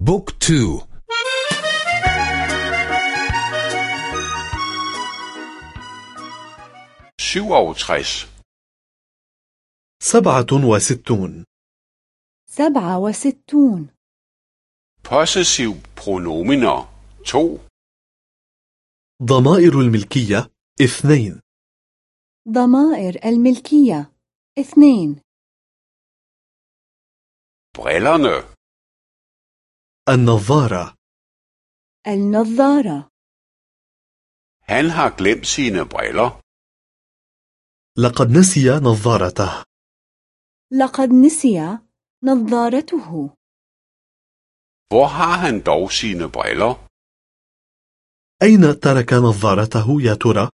book two. سبعة وستون. سبعة وستون. Possessiv pronominer to. ضمائر الملكية اثنين. ضمائر الملكية اثنين. brillerne النظارة النظارة Han har glemt sine briller. لقد نسي نظارته لقد نسي نظارته Hvor har han dog sine briller? أين ترك نظارته يا ترى؟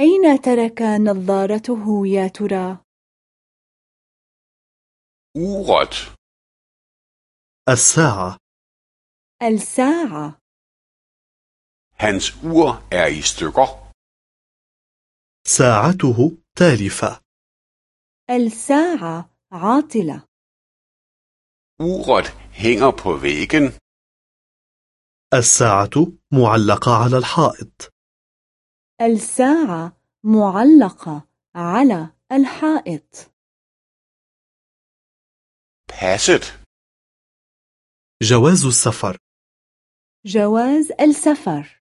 أين ترك نظارته يا ترى؟ Uret. الساعة الساعة Hans ur er i stykker. ساعته تالفة الساعة عاطلة Uret hænger på væggen. الساعة معلقة على الحائط الساعة معلقة على الحائط Passet. جواز السفر جواز السفر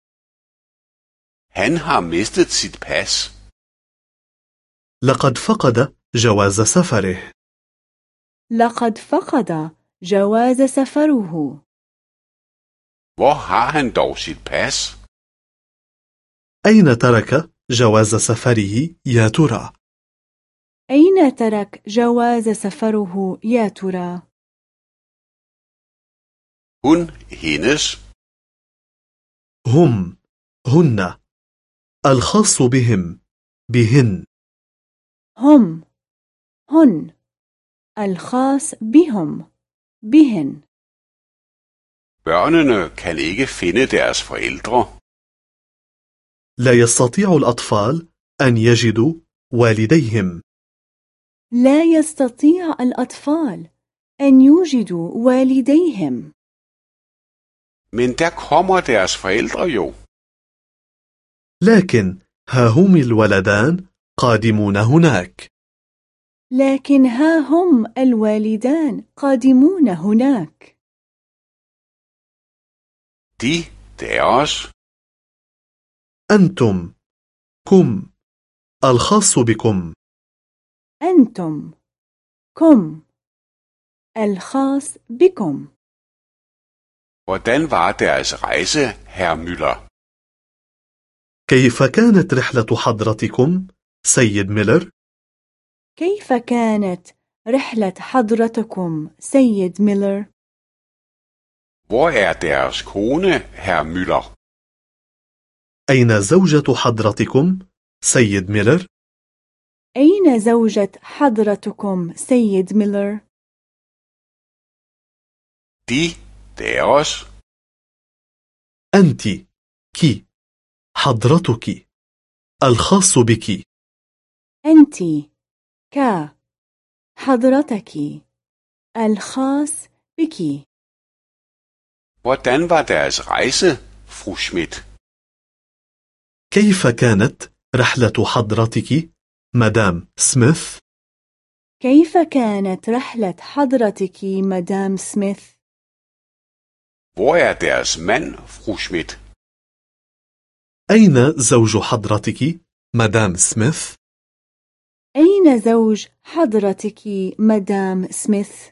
Han har mistet sit pas. لقد فقد جواز سفره لقد فقد جواز سفره Hvor har han dog sit pas? أين ترك جواز سفره يا ترى؟ أين ترك جواز سفره يا ترى؟ Hun, hendes. هم هن. الخاص بهم بهن. هم هن. الخاص بهم بهن. Børnene kan ikke finde deres forældre. لا يستطيع الأطفال أن يجدوا والديهم. لا يستطيع الأطفال أن يوجدوا والديهم. Men der kommer deres forældre jo. لكن ها هم الولدان قادمون هناك لكن ها هم الوالدان قادمون هناك De, deres. أنتم كم الخاص بكم أنتم كم الخاص بكم Hvordan var deres rejse, herr Müller? كيف كانت رحلة حضرتكم سيد ميلر؟ كيف كانت رحلة حضرتكم سيد ميلر؟ Hvor er deres kone, herr Müller? أين زوجة حضرتكم سيد ميلر؟ أين زوجة حضرتكم سيد ميلر؟ De, deres. أنت كي حضرتك الخاص بك أنت ك حضرتك الخاص بك Hvordan var deres rejse, fru Schmidt? كيف كانت رحلة حضرتك مدام سميث؟ كيف كانت رحلة حضرتك مدام سميث؟ Hvor er deres mand, fru Schmidt? أين زوج حضرتك مدام سميث؟ أين زوج حضرتك مدام سميث؟